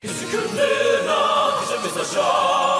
Escutena, deixa-me exagerar,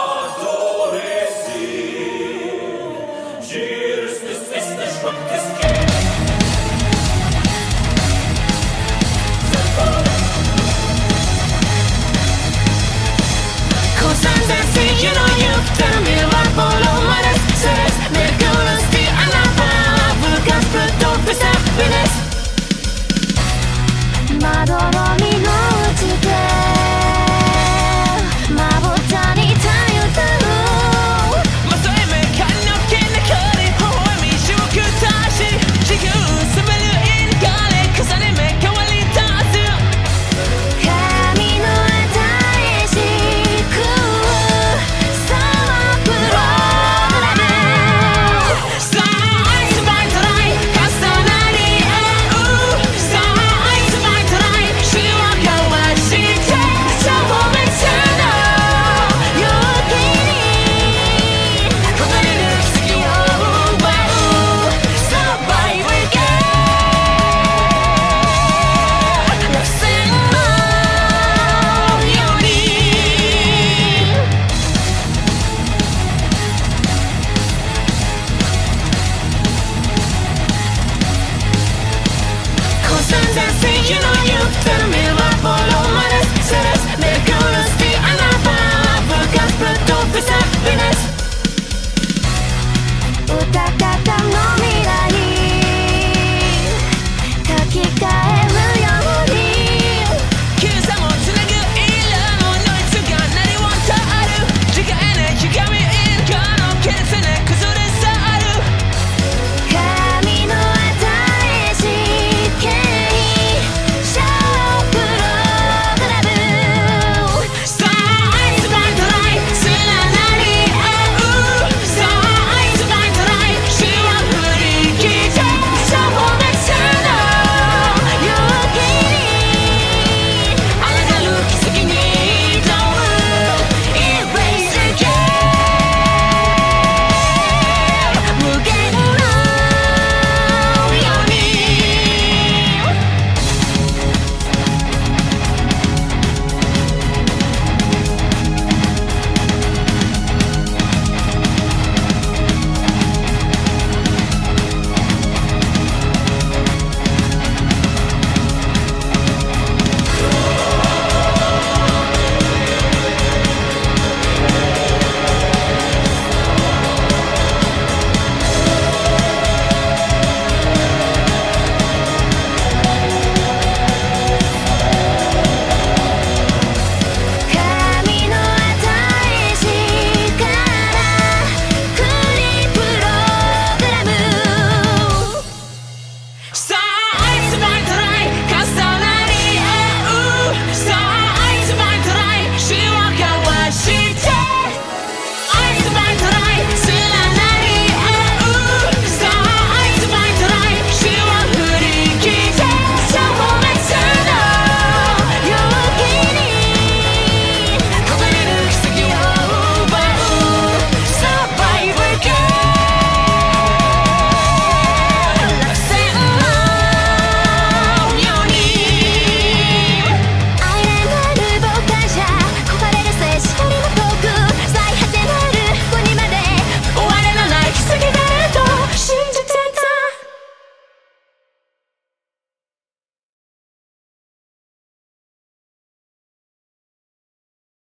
Koncentrationen och lukten